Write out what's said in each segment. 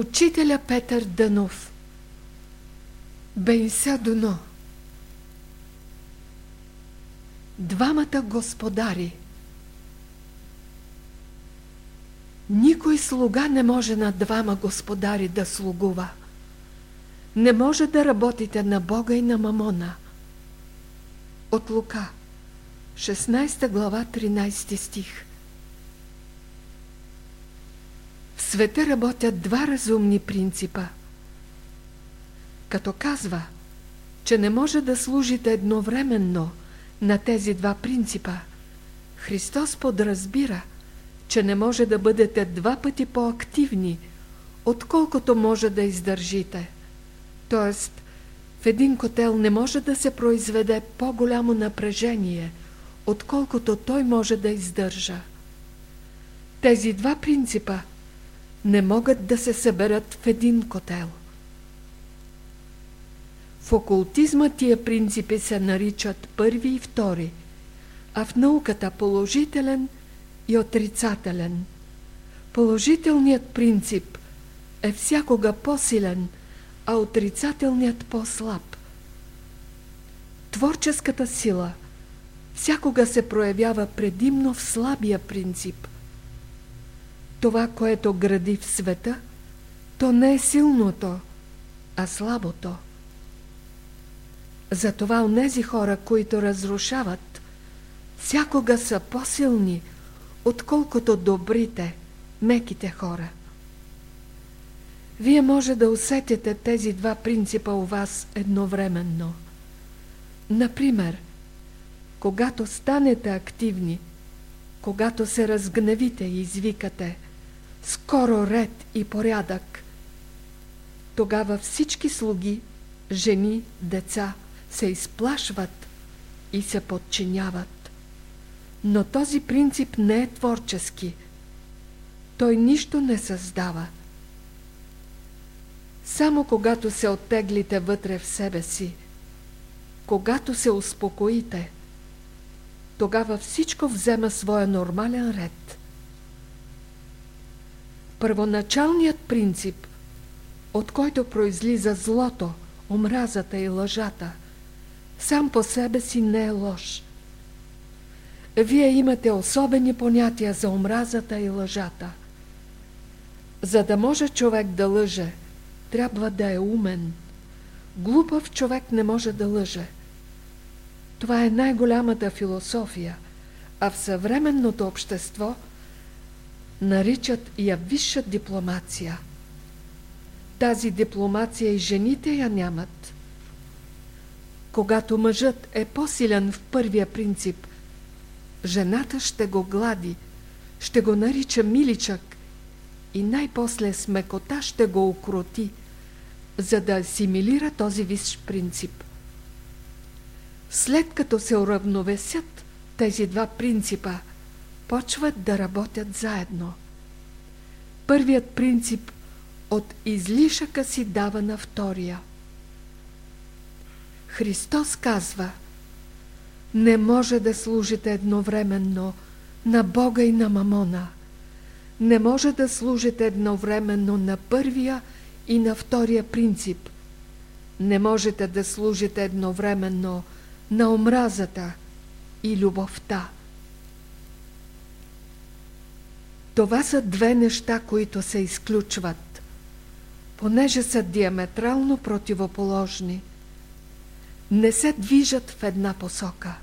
Учителя Петър Дънов Бенса Дуно Двамата господари Никой слуга не може на двама господари да слугува. Не може да работите на Бога и на Мамона. От Лука, 16 глава, 13 стих В света работят два разумни принципа. Като казва, че не може да служите едновременно на тези два принципа, Христос подразбира, че не може да бъдете два пъти по-активни, отколкото може да издържите. Тоест, в един котел не може да се произведе по-голямо напрежение, отколкото той може да издържа. Тези два принципа не могат да се съберат в един котел. В окултизма тия принципи се наричат първи и втори, а в науката положителен и отрицателен. Положителният принцип е всякога по-силен, а отрицателният по-слаб. Творческата сила всякога се проявява предимно в слабия принцип. Това, което гради в света, то не е силното, а слабото. Затова онези хора, които разрушават, всякога са по-силни, отколкото добрите, меките хора. Вие може да усетите тези два принципа у вас едновременно. Например, когато станете активни, когато се разгневите и извикате скоро ред и порядък, тогава всички слуги, жени, деца се изплашват и се подчиняват. Но този принцип не е творчески. Той нищо не създава. Само когато се оттеглите вътре в себе си, когато се успокоите, тогава всичко взема своя нормален ред. Първоначалният принцип, от който произлиза злото, омразата и лъжата, сам по себе си не е лош. Вие имате особени понятия за омразата и лъжата. За да може човек да лъже, трябва да е умен. Глупав човек не може да лъже. Това е най-голямата философия, а в съвременното общество наричат я висша дипломация. Тази дипломация и жените я нямат. Когато мъжът е по-силен в първия принцип, жената ще го глади, ще го нарича миличък и най-после с мекота ще го укроти, за да асимилира този висш принцип. След като се уравновесят тези два принципа, почват да работят заедно. Първият принцип от излишъка си дава на втория. Христос казва Не може да служите едновременно на Бога и на Мамона. Не може да служите едновременно на първия и на втория принцип. Не можете да служите едновременно на омразата и любовта. Това са две неща, които се изключват, понеже са диаметрално противоположни. Не се движат в една посока.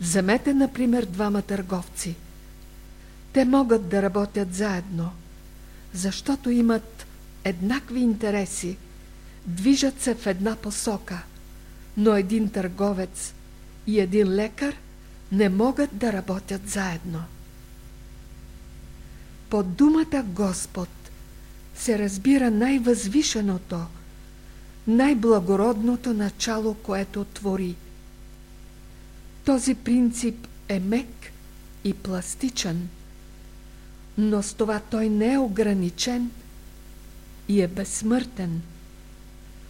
Вземете, например, двама търговци. Те могат да работят заедно, защото имат еднакви интереси, движат се в една посока, но един търговец и един лекар не могат да работят заедно. Под думата Господ се разбира най-възвишеното, най-благородното начало, което твори. Този принцип е мек и пластичен, но с това той не е ограничен и е безсмъртен.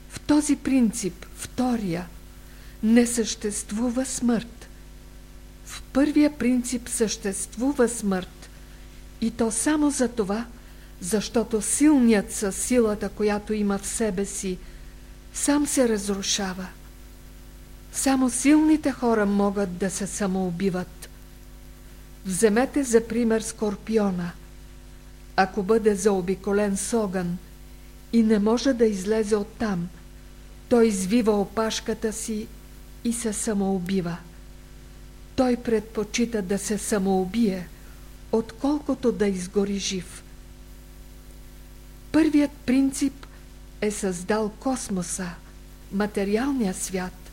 В този принцип, втория, не съществува смърт. В първия принцип съществува смърт и то само за това, защото силният със силата, която има в себе си, сам се разрушава. Само силните хора могат да се самоубиват. Вземете за пример Скорпиона. Ако бъде заобиколен с огън и не може да излезе оттам, той извива опашката си и се самоубива. Той предпочита да се самоубие, отколкото да изгори жив. Първият принцип е създал космоса, материалния свят,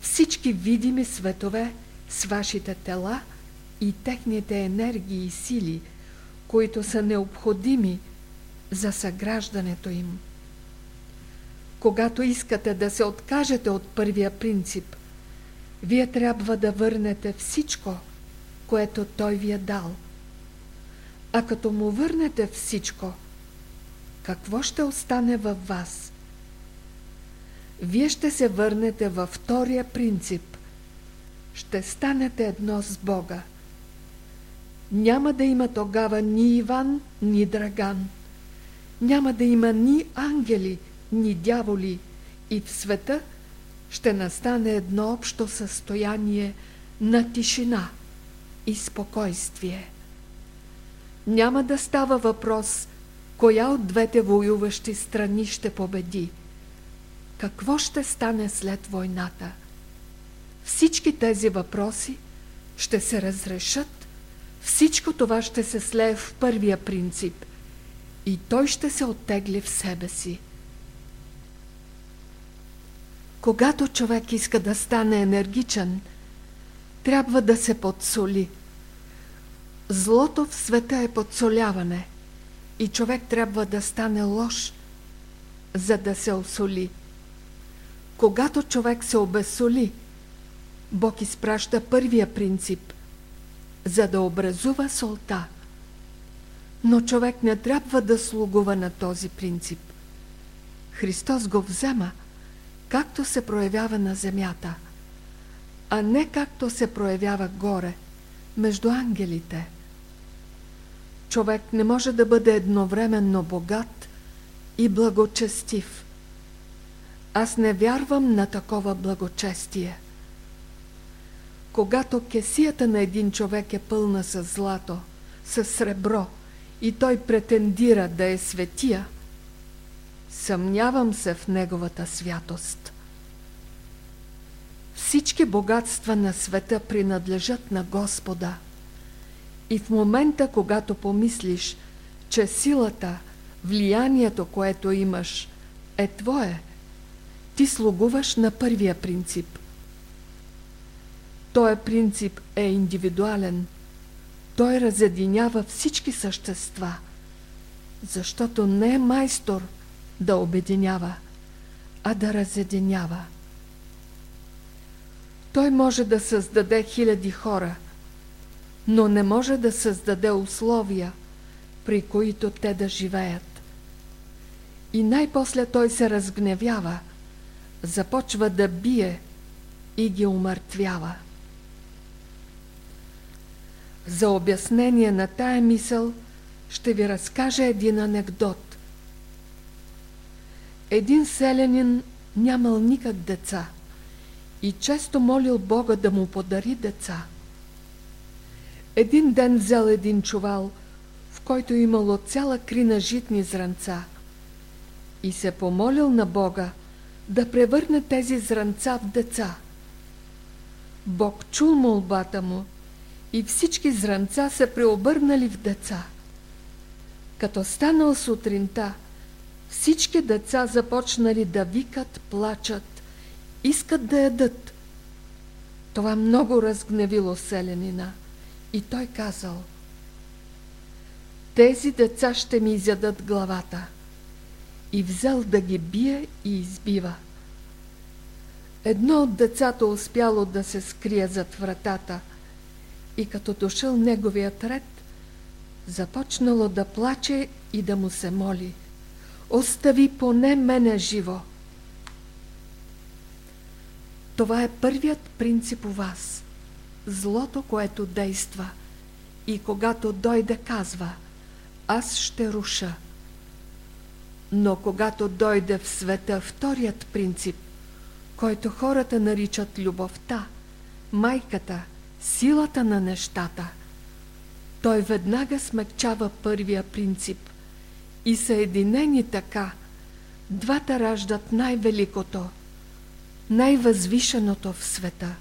всички видими светове с вашите тела и техните енергии и сили, които са необходими за съграждането им. Когато искате да се откажете от първия принцип, вие трябва да върнете всичко, което той ви е дал. А като му върнете всичко, какво ще остане във вас? Вие ще се върнете във втория принцип. Ще станете едно с Бога. Няма да има тогава ни Иван, ни Драган. Няма да има ни ангели, ни дяволи. И в света ще настане едно общо състояние на тишина и спокойствие. Няма да става въпрос коя от двете воюващи страни ще победи. Какво ще стане след войната? Всички тези въпроси ще се разрешат. Всичко това ще се слее в първия принцип и той ще се оттегли в себе си. Когато човек иска да стане енергичен, трябва да се подсоли. Злото в света е подсоляване и човек трябва да стане лош, за да се осоли. Когато човек се обесоли, Бог изпраща първия принцип, за да образува солта. Но човек не трябва да слугува на този принцип. Христос го взема – както се проявява на земята, а не както се проявява горе, между ангелите. Човек не може да бъде едновременно богат и благочестив. Аз не вярвам на такова благочестие. Когато кесията на един човек е пълна с злато, с сребро и той претендира да е светия, Съмнявам се в неговата святост. Всички богатства на света принадлежат на Господа. И в момента, когато помислиш, че силата, влиянието, което имаш, е твое, ти слугуваш на първия принцип. Той принцип е индивидуален. Той разединява всички същества, защото не е майстор – да обединява, а да разединява. Той може да създаде хиляди хора, но не може да създаде условия, при които те да живеят. И най-после той се разгневява, започва да бие и ги умъртвява. За обяснение на тая мисъл ще ви разкажа един анекдот. Един селянин нямал никак деца и често молил Бога да му подари деца. Един ден взел един чувал, в който имало цяла крина житни зранца и се помолил на Бога да превърне тези зранца в деца. Бог чул молбата му и всички зранца се преобърнали в деца. Като станал сутринта, всички деца започнали да викат, плачат, искат да ядат. Това много разгневило селянина и той казал Тези деца ще ми изядат главата и взел да ги бие и избива. Едно от децата успяло да се скрие зад вратата и като дошъл неговият ред, започнало да плаче и да му се моли – остави поне мене живо. Това е първият принцип у вас. Злото, което действа. И когато дойде, казва, аз ще руша. Но когато дойде в света вторият принцип, който хората наричат любовта, майката, силата на нещата, той веднага смекчава първия принцип и съединени така, двата раждат най-великото, най-възвишеното в света.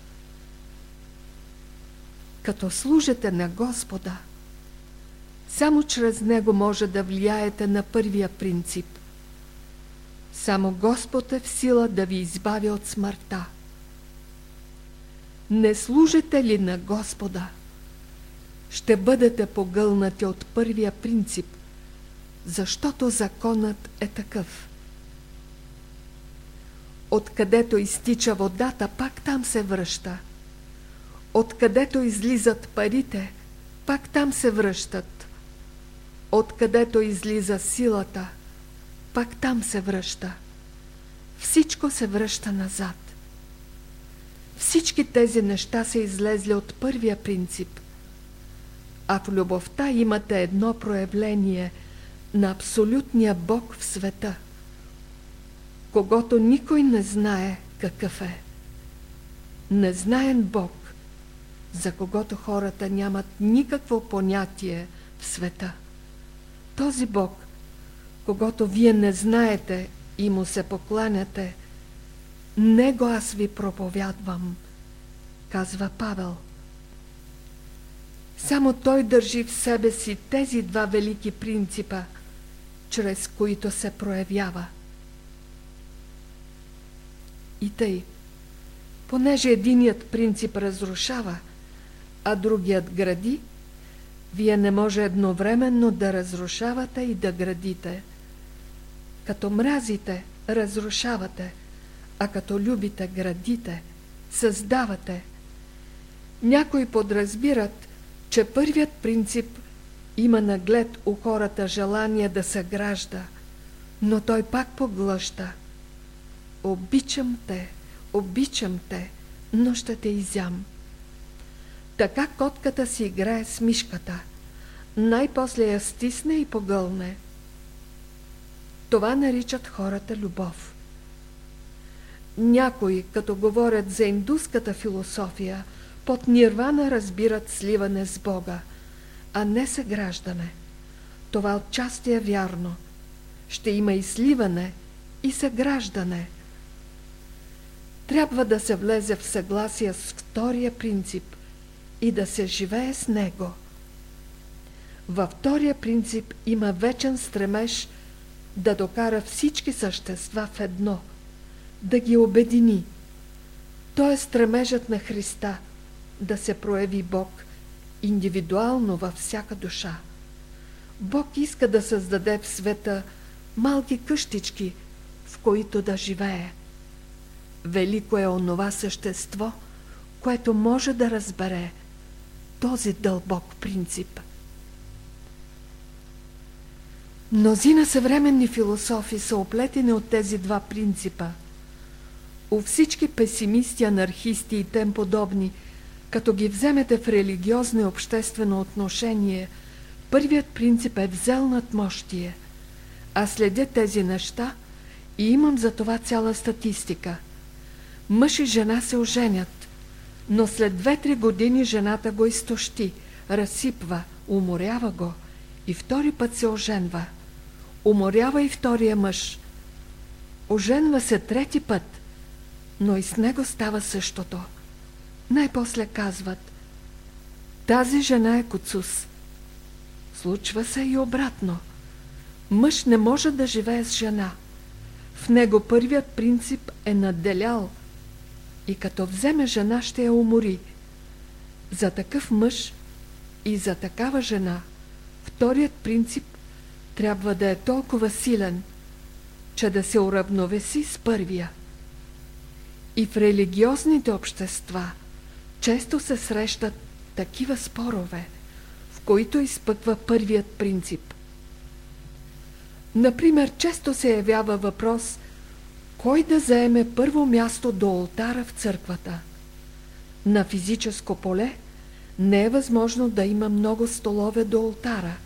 Като служите на Господа, само чрез Него може да влияете на първия принцип – само Господ е в сила да ви избави от смъртта. Не служите ли на Господа? Ще бъдете погълнати от първия принцип, защото законът е такъв. Откъдето изтича водата, пак там се връща. Откъдето излизат парите, пак там се връщат. Откъдето излиза силата – пак там се връща. Всичко се връща назад. Всички тези неща са излезли от първия принцип. А в любовта имате едно проявление на абсолютния Бог в света, когато никой не знае какъв е. Незнаен Бог, за когото хората нямат никакво понятие в света. Този Бог когато вие не знаете и му се покланяте, него аз ви проповядвам, казва Павел. Само той държи в себе си тези два велики принципа, чрез които се проявява. И тъй, понеже единият принцип разрушава, а другият гради, вие не може едновременно да разрушавате и да градите – като мразите, разрушавате, а като любите, градите, създавате. Някои подразбират, че първият принцип има наглед у хората желание да се гражда, но той пак поглъща. Обичам те, обичам те, но ще те изям. Така котката си играе с мишката. Най-после я стисне и погълне – това наричат хората любов. Някои, като говорят за индуската философия, под нирвана разбират сливане с Бога, а не съграждане. Това отчасти е вярно. Ще има и сливане, и съграждане. Трябва да се влезе в съгласие с втория принцип и да се живее с него. Във втория принцип има вечен стремеж – да докара всички същества в едно, да ги обедини. То е стремежът на Христа да се прояви Бог индивидуално във всяка душа. Бог иска да създаде в света малки къщички, в които да живее. Велико е онова същество, което може да разбере този дълбок принцип – Мнозина съвременни философи са оплетени от тези два принципа. У всички песимисти, анархисти и тем подобни, като ги вземете в религиозно и обществено отношение, първият принцип е взел над мощие. Аз следя тези неща и имам за това цяла статистика. Мъж и жена се оженят, но след две-три години жената го изтощи, разсипва, уморява го и втори път се оженва – уморява и втория мъж. Оженва се трети път, но и с него става същото. Най-после казват Тази жена е куцус. Случва се и обратно. Мъж не може да живее с жена. В него първият принцип е надделял и като вземе жена ще я умори. За такъв мъж и за такава жена вторият принцип трябва да е толкова силен, че да се уравновеси с първия. И в религиозните общества често се срещат такива спорове, в които изпъква първият принцип. Например, често се явява въпрос кой да заеме първо място до алтара в църквата. На физическо поле не е възможно да има много столове до алтара –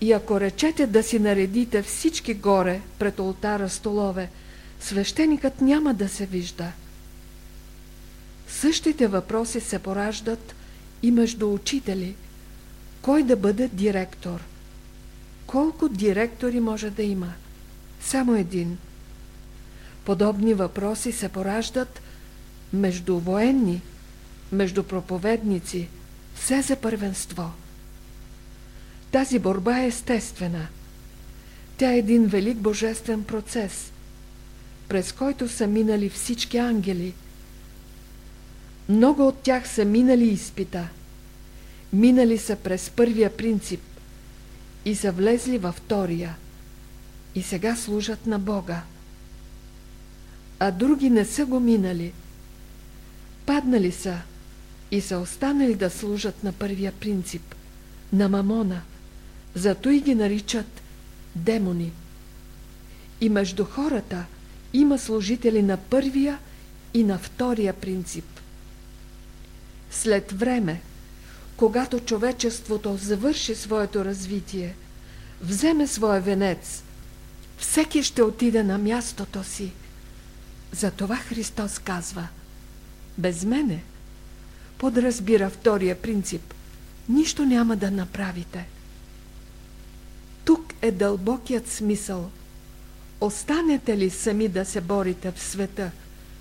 И ако речете да си наредите всички горе пред ултара столове, свещеникът няма да се вижда. Същите въпроси се пораждат и между учители. Кой да бъде директор? Колко директори може да има? Само един. Подобни въпроси се пораждат между военни, между проповедници, все за първенство. Тази борба е естествена. Тя е един велик божествен процес, през който са минали всички ангели. Много от тях са минали изпита. Минали са през първия принцип и са влезли във втория. И сега служат на Бога. А други не са го минали. Паднали са и са останали да служат на първия принцип, на мамона – зато и ги наричат демони. И между хората има служители на първия и на втория принцип. След време, когато човечеството завърши своето развитие, вземе своя венец, всеки ще отиде на мястото си. Затова Христос казва Без мене, подразбира втория принцип, нищо няма да направите. Тук е дълбокият смисъл. Останете ли сами да се борите в света,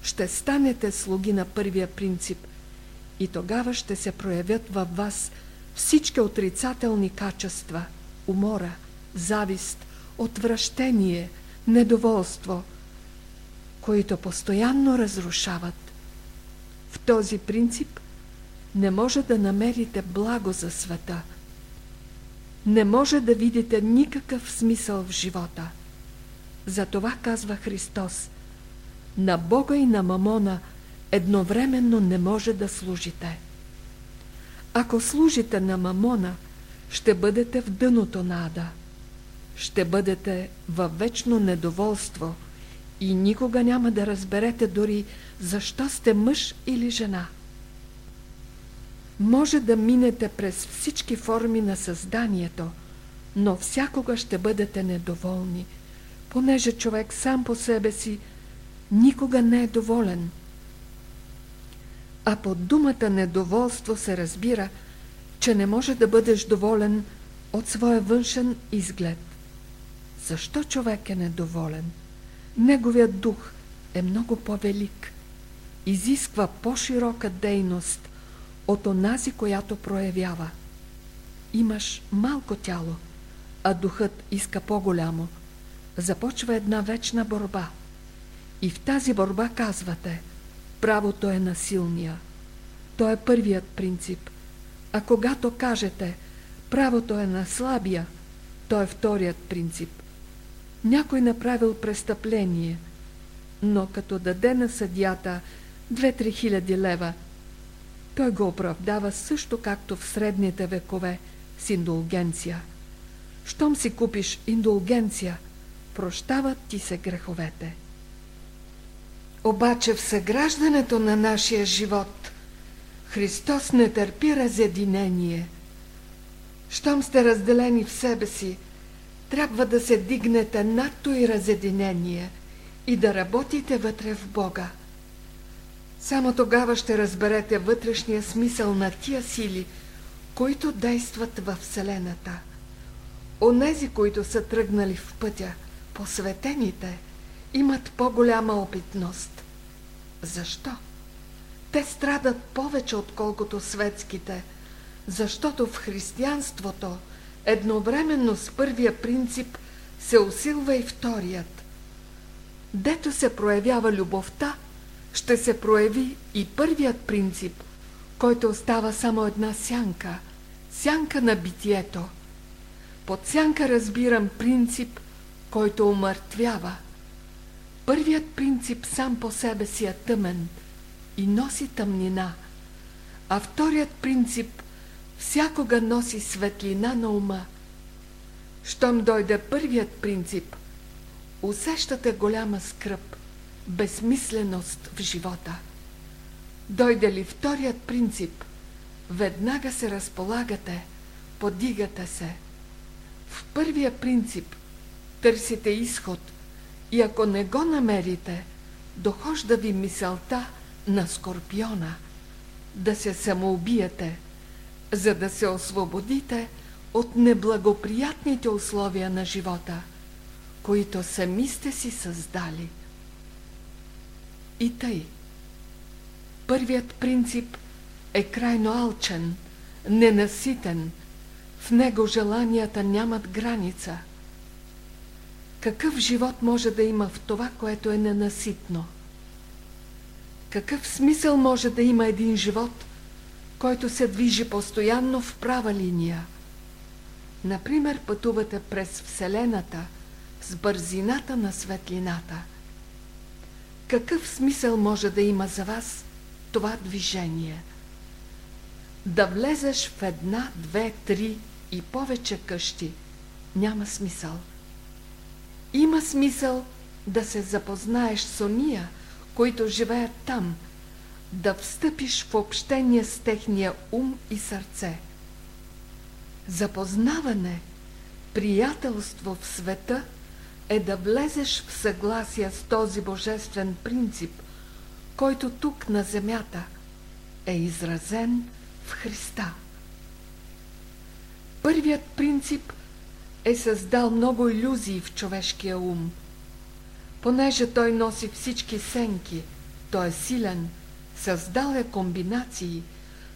ще станете слуги на първия принцип и тогава ще се проявят във вас всички отрицателни качества – умора, завист, отвращение, недоволство, които постоянно разрушават. В този принцип не може да намерите благо за света – не може да видите никакъв смисъл в живота. Затова казва Христос, на Бога и на Мамона едновременно не може да служите. Ако служите на Мамона, ще бъдете в дъното на Ада. Ще бъдете във вечно недоволство и никога няма да разберете дори защо сте мъж или жена може да минете през всички форми на създанието, но всякога ще бъдете недоволни, понеже човек сам по себе си никога не е доволен. А под думата недоволство се разбира, че не може да бъдеш доволен от своя външен изглед. Защо човек е недоволен? Неговият дух е много по-велик, изисква по-широка дейност – от онази, която проявява. Имаш малко тяло, а духът иска по-голямо. Започва една вечна борба. И в тази борба казвате, правото е на силния. То е първият принцип. А когато кажете, правото е на слабия, то е вторият принцип. Някой направил престъпление, но като даде на съдята 2-3 хиляди лева – той го оправдава също както в средните векове с индулгенция. Щом си купиш индулгенция, прощават ти се греховете. Обаче в съграждането на нашия живот Христос не търпи разединение. Щом сте разделени в себе си, трябва да се дигнете надто и разединение и да работите вътре в Бога. Само тогава ще разберете вътрешния смисъл на тия сили, които действат във Вселената. Онези, които са тръгнали в пътя, посветените, имат по-голяма опитност. Защо? Те страдат повече, отколкото светските, защото в християнството едновременно с първия принцип се усилва и вторият. Дето се проявява любовта – ще се прояви и първият принцип, който остава само една сянка, сянка на битието. Под сянка разбирам принцип, който умъртвява. Първият принцип сам по себе си е тъмен и носи тъмнина, а вторият принцип всякога носи светлина на ума. Щом дойде първият принцип, усещате голяма скръп, безмисленост в живота. Дойде ли вторият принцип, веднага се разполагате, подигате се. В първия принцип търсите изход и ако не го намерите, дохожда ви мисълта на скорпиона да се самоубиете, за да се освободите от неблагоприятните условия на живота, които сами сте си създали. И тъй. Първият принцип е крайно алчен, ненаситен, в него желанията нямат граница. Какъв живот може да има в това, което е ненаситно? Какъв смисъл може да има един живот, който се движи постоянно в права линия? Например, пътувате през Вселената с бързината на светлината. Какъв смисъл може да има за вас това движение? Да влезеш в една, две, три и повече къщи няма смисъл. Има смисъл да се запознаеш с ония, които живеят там, да встъпиш в общение с техния ум и сърце. Запознаване, приятелство в света е да влезеш в съгласие с този божествен принцип, който тук на земята е изразен в Христа. Първият принцип е създал много иллюзии в човешкия ум. Понеже той носи всички сенки, той е силен, създал е комбинации,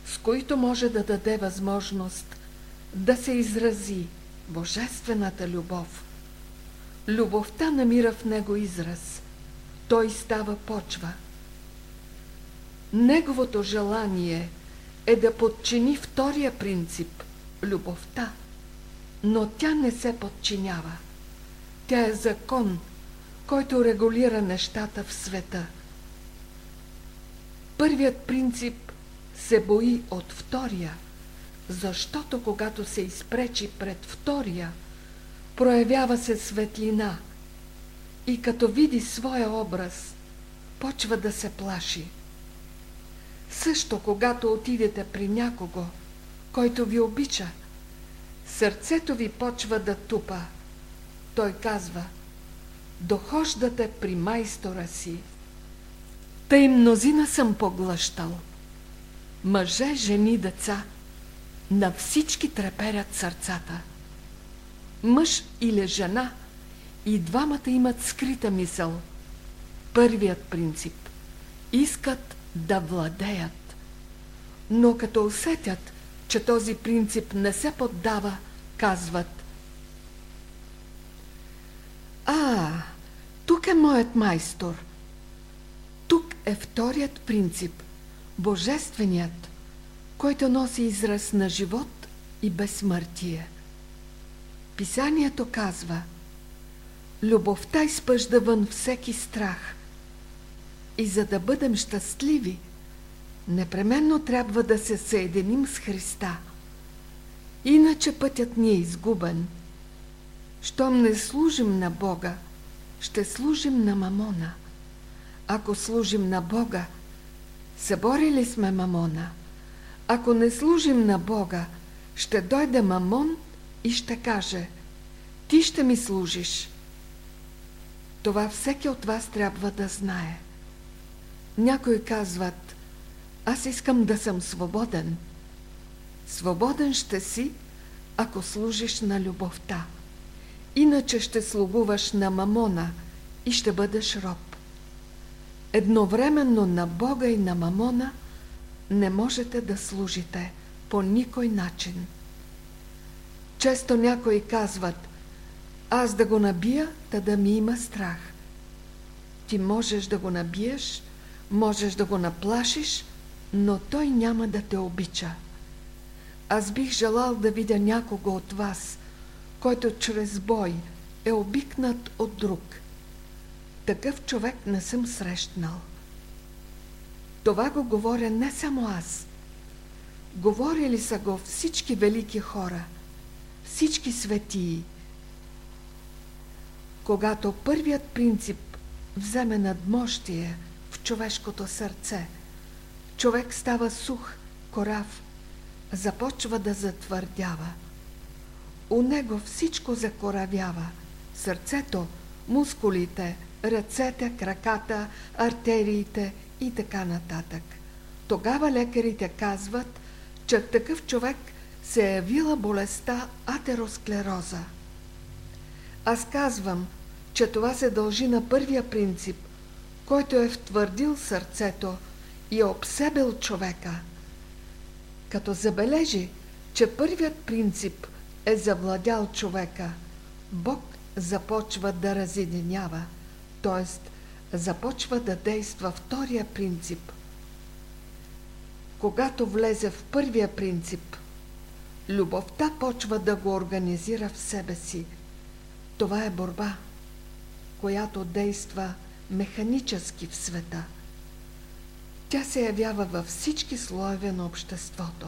с които може да даде възможност да се изрази божествената любов. Любовта намира в него израз. Той става почва. Неговото желание е да подчини втория принцип – любовта – но тя не се подчинява. Тя е закон, който регулира нещата в света. Първият принцип се бои от втория, защото когато се изпречи пред втория, проявява се светлина и като види своя образ, почва да се плаши. Също когато отидете при някого, който ви обича, Сърцето ви почва да тупа. Той казва, дохождате при майстора си. Тъй мнозина съм поглъщал. Мъже, жени, деца, на всички треперят сърцата. Мъж или жена и двамата имат скрита мисъл. Първият принцип – искат да владеят. Но като усетят, че този принцип не се поддава, казват А, тук е моят майстор. Тук е вторият принцип, божественият, който носи израз на живот и безсмъртие. Писанието казва Любовта изпъжда вън всеки страх. И за да бъдем щастливи – непременно трябва да се съединим с Христа. Иначе пътят ни е изгубен. Щом не служим на Бога, ще служим на Мамона. Ако служим на Бога, съборили сме Мамона. Ако не служим на Бога, ще дойде Мамон и ще каже Ти ще ми служиш. Това всеки от вас трябва да знае. Някои казват аз искам да съм свободен. Свободен ще си, ако служиш на любовта. Иначе ще слугуваш на мамона и ще бъдеш роб. Едновременно на Бога и на мамона не можете да служите по никой начин. Често някои казват, аз да го набия, та да ми има страх. Ти можеш да го набиеш, можеш да го наплашиш, но той няма да те обича. Аз бих желал да видя някого от вас, който чрез бой е обикнат от друг. Такъв човек не съм срещнал. Това го говоря не само аз. Говорили са го всички велики хора, всички светии. Когато първият принцип вземе надмощие в човешкото сърце – човек става сух, корав, започва да затвърдява. у него всичко закоравява. Сърцето, мускулите, ръцете, краката, артериите и така нататък. Тогава лекарите казват, че такъв човек се е явила болестта атеросклероза. Аз казвам, че това се дължи на първия принцип, който е втвърдил сърцето и е обсебил човека. Като забележи, че първият принцип е завладял човека, Бог започва да разединява, т.е. започва да действа втория принцип. Когато влезе в първия принцип, любовта почва да го организира в себе си. Това е борба, която действа механически в света. Тя се явява във всички слоеве на обществото.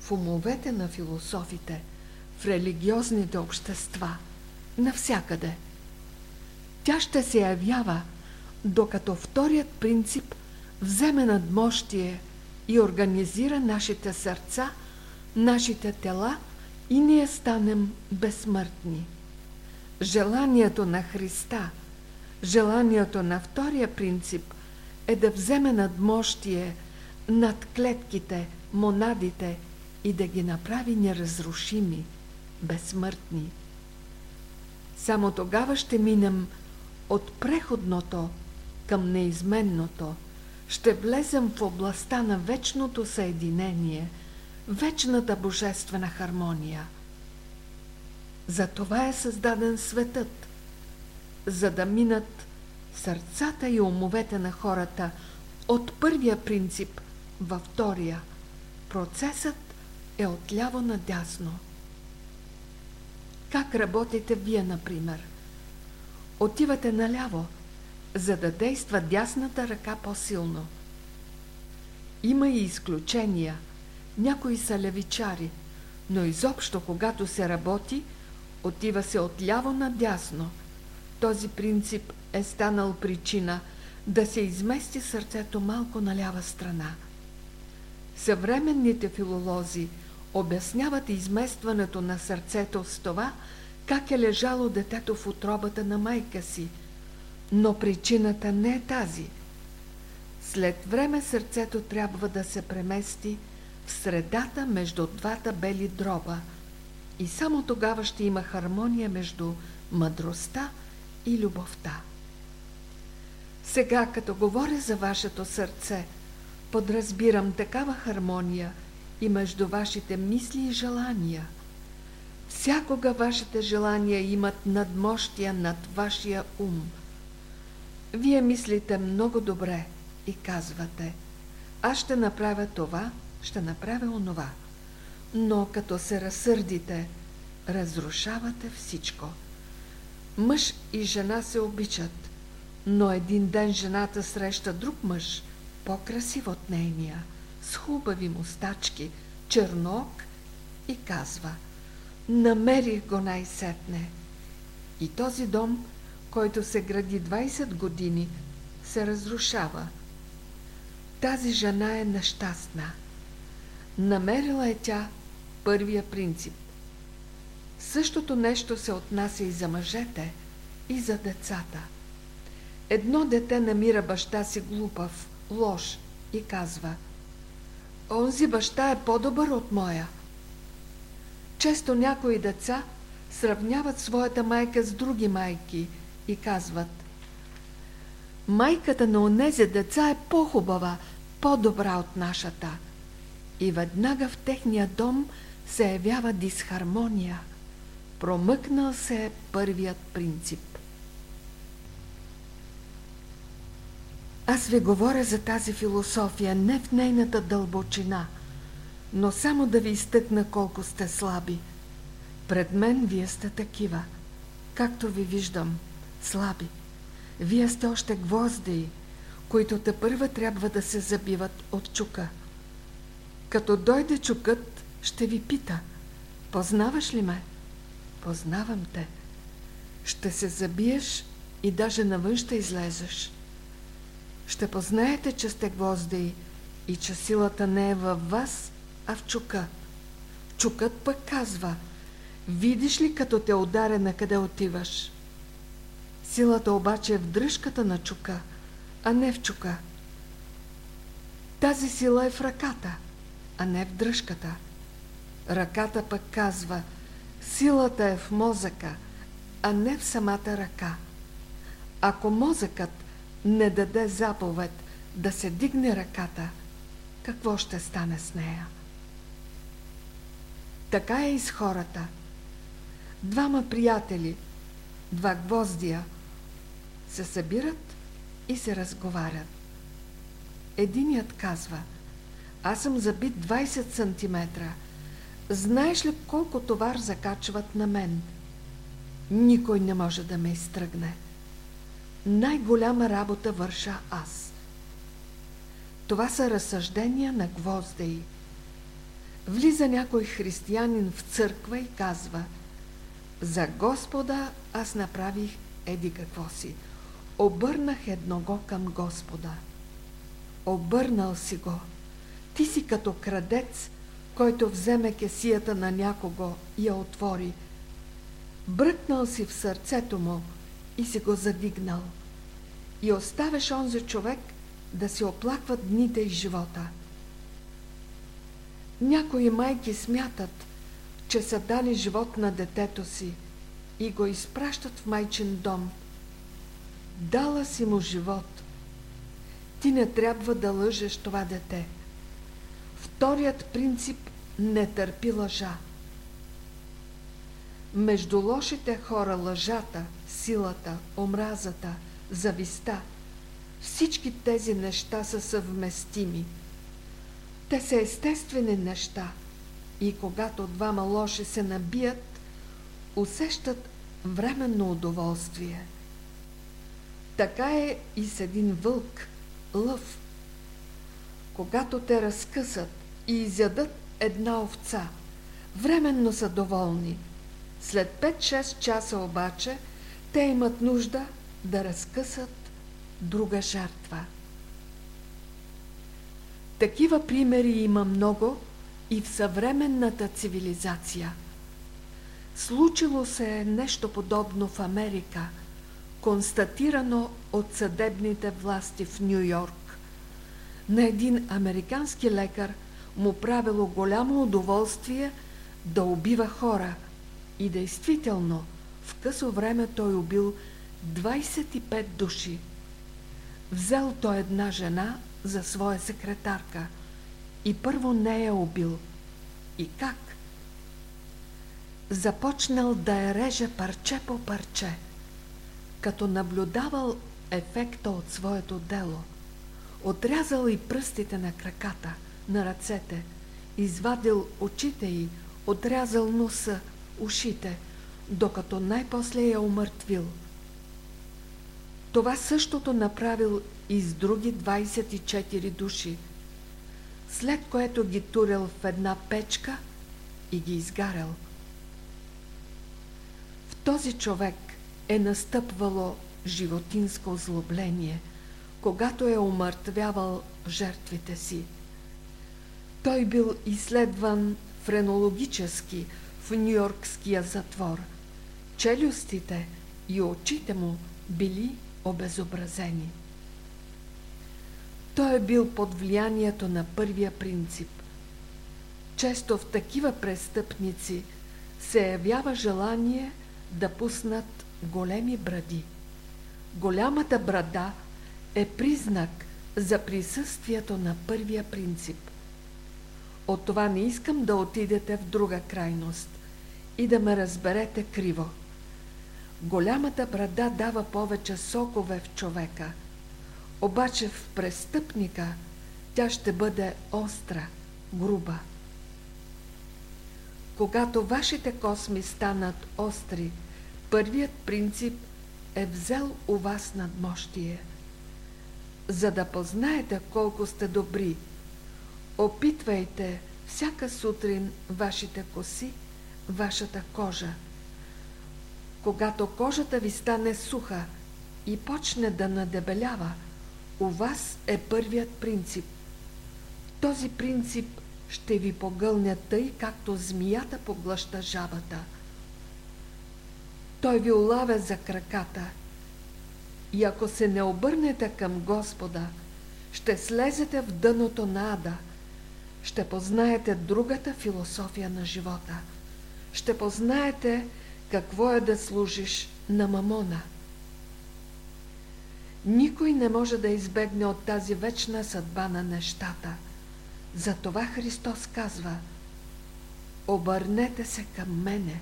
В умовете на философите, в религиозните общества, навсякъде. Тя ще се явява, докато вторият принцип вземе надмощие и организира нашите сърца, нашите тела и ние станем безсмъртни. Желанието на Христа, желанието на втория принцип е да вземе надмощие над клетките, монадите и да ги направи неразрушими, безсмъртни. Само тогава ще минем от преходното към неизменното, ще влезем в областта на вечното съединение, вечната божествена хармония. За това е създаден светът, за да минат сърцата и умовете на хората от първия принцип във втория. Процесът е отляво надясно. Как работите вие, например? Отивате наляво, за да действа дясната ръка по-силно. Има и изключения. Някои са левичари, но изобщо, когато се работи, отива се отляво надясно. Този принцип е станал причина да се измести сърцето малко на лява страна. Съвременните филолози обясняват изместването на сърцето с това, как е лежало детето в отробата на майка си. Но причината не е тази. След време сърцето трябва да се премести в средата между двата бели дроба и само тогава ще има хармония между мъдростта и любовта. Сега, като говоря за вашето сърце, подразбирам такава хармония и между вашите мисли и желания. Всякога вашите желания имат надмощия над вашия ум. Вие мислите много добре и казвате аз ще направя това, ще направя онова. Но като се разсърдите, разрушавате всичко. Мъж и жена се обичат, но един ден жената среща друг мъж, по-красив от нейния, с хубави мустачки, чернок и казва Намерих го най-сетне. И този дом, който се гради 20 години, се разрушава. Тази жена е нещастна. Намерила е тя първия принцип. Същото нещо се отнася и за мъжете, и за децата. Едно дете намира баща си глупав, лош и казва Онзи баща е по-добър от моя. Често някои деца сравняват своята майка с други майки и казват Майката на онези деца е по-хубава, по-добра от нашата. И веднага в техния дом се явява дисхармония – Промъкнал се е първият принцип. Аз ви говоря за тази философия не в нейната дълбочина, но само да ви изтъкна колко сте слаби. Пред мен вие сте такива, както ви виждам, слаби. Вие сте още гвозди, които те първа трябва да се забиват от чука. Като дойде чукът, ще ви пита, познаваш ли ме? Познавам те. Ще се забиеш и даже навън ще излезеш. Ще познаете, че сте гвозди и че силата не е във вас, а в чука. Чукът пък казва, Видиш ли, като те ударя на къде отиваш? Силата обаче е в дръжката на чука, а не в чука. Тази сила е в ръката, а не в дръжката. Ръката пък казва, силата е в мозъка, а не в самата ръка. Ако мозъкът не даде заповед да се дигне ръката, какво ще стане с нея? Така е и с хората. Двама приятели, два гвоздия, се събират и се разговарят. Единият казва, аз съм забит 20 сантиметра. Знаеш ли колко товар закачват на мен? Никой не може да ме изтръгне. Най-голяма работа върша аз. Това са разсъждения на гвоздеи. Влиза някой християнин в църква и казва За Господа аз направих еди какво си. Обърнах едного към Господа. Обърнал си го. Ти си като крадец, който вземе кесията на някого и я отвори. Бръкнал си в сърцето му и си го задигнал. И оставяш онзи човек да си оплаква дните и живота. Някои майки смятат, че са дали живот на детето си и го изпращат в майчин дом. Дала си му живот. Ти не трябва да лъжеш това дете. Вторият принцип не търпи лъжа. Между лошите хора лъжата, силата, омразата, зависта, всички тези неща са съвместими. Те са естествени неща и когато двама лоши се набият, усещат временно удоволствие. Така е и с един вълк, лъв. Когато те разкъсат и изядат една овца, временно са доволни. След 5-6 часа обаче те имат нужда да разкъсат друга жертва. Такива примери има много и в съвременната цивилизация. Случило се е нещо подобно в Америка, констатирано от съдебните власти в Нью Йорк. На един американски лекар му правило голямо удоволствие да убива хора и действително в късо време той убил 25 души. Взел той една жена за своя секретарка и първо не я убил. И как? Започнал да я реже парче по парче, като наблюдавал ефекта от своето дело. Отрязал и пръстите на краката, на ръцете, извадил очите й, отрязал носа, ушите, докато най-после я умъртвил. Това същото направил и с други 24 души, след което ги турил в една печка и ги изгарял. В този човек е настъпвало животинско озлобление, когато е умъртвявал жертвите си. Той бил изследван френологически в Нью-Йоркския затвор. Челюстите и очите му били обезобразени. Той е бил под влиянието на първия принцип. Често в такива престъпници се явява желание да пуснат големи бради. Голямата брада е признак за присъствието на първия принцип. От това не искам да отидете в друга крайност и да ме разберете криво. Голямата брада дава повече сокове в човека – обаче в престъпника тя ще бъде остра, груба. Когато вашите косми станат остри, първият принцип е взел у вас надмощие. За да познаете колко сте добри, опитвайте всяка сутрин вашите коси, вашата кожа. Когато кожата ви стане суха и почне да надебелява – у вас е първият принцип. Този принцип ще ви погълня тъй, както змията поглъща жабата. той ви улавя за краката. И ако се не обърнете към Господа, ще слезете в дъното на ада, ще познаете другата философия на живота, ще познаете какво е да служиш на мамона. Никой не може да избегне от тази вечна съдба на нещата. Затова Христос казва Обърнете се към мене.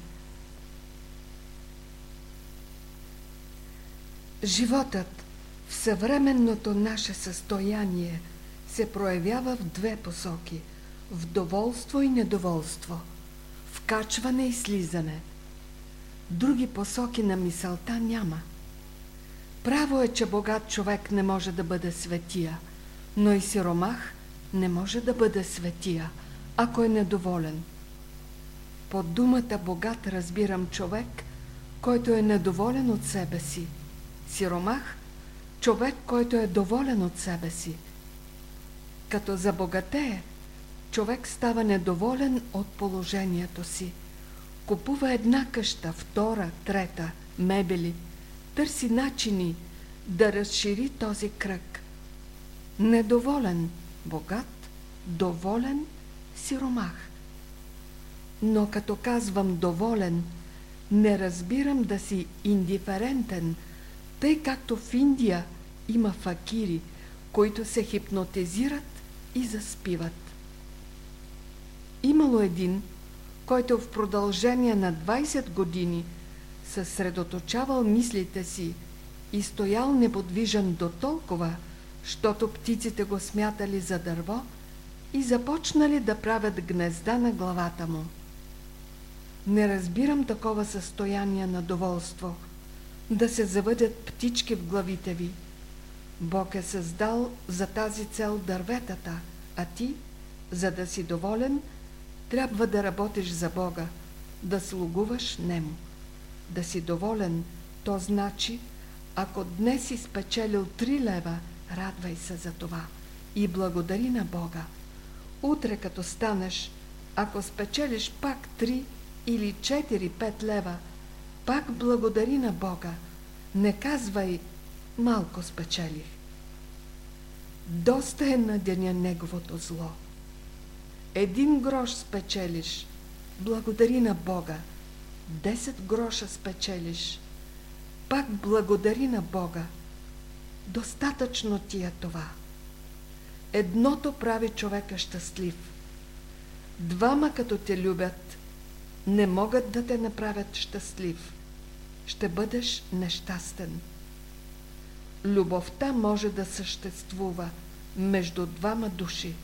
Животът в съвременното наше състояние се проявява в две посоки – в доволство и недоволство, в качване и слизане. Други посоки на мисълта няма. Право е, че богат човек не може да бъде светия, но и сиромах не може да бъде светия, ако е недоволен. Под думата богат разбирам човек, който е недоволен от себе си – Сиромах – човек, който е доволен от себе си. Като забогатее, човек става недоволен от положението си. Купува една къща, втора, трета, мебели. Търси начини да разшири този кръг. Недоволен богат, доволен сиромах. Но като казвам доволен, не разбирам да си индиферентен – тъй както в Индия има факири, които се хипнотизират и заспиват. Имало един, който в продължение на 20 години съсредоточавал мислите си и стоял неподвижен до толкова, щото птиците го смятали за дърво и започнали да правят гнезда на главата му. Не разбирам такова състояние на доволство – да се завъдят птички в главите ви. Бог е създал за тази цел дърветата, а ти, за да си доволен, трябва да работиш за Бога, да слугуваш Нему. Да си доволен, то значи, ако днес си спечелил три лева, радвай се за това и благодари на Бога. Утре, като станеш, ако спечелиш пак три или четири-пет лева, пак благодари на Бога. Не казвай, малко спечелих. Доста е на деня неговото зло. Един грош спечелиш, благодари на Бога. Десет гроша спечелиш, пак благодари на Бога. Достатъчно ти е това. Едното прави човека щастлив. Двама като те любят, не могат да те направят щастлив. Ще бъдеш нещастен. Любовта може да съществува между двама души.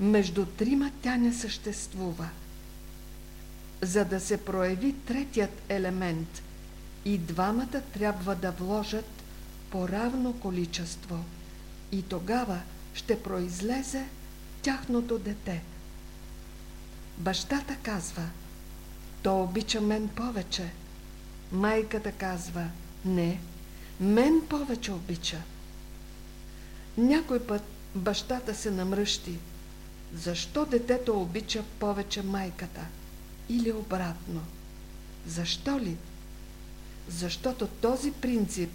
Между трима тя не съществува. За да се прояви третият елемент, и двамата трябва да вложат по равно количество. И тогава ще произлезе тяхното дете. Бащата казва – то обича мен повече. Майката казва, не, мен повече обича. Някой път бащата се намръщи. Защо детето обича повече майката? Или обратно? Защо ли? Защото този принцип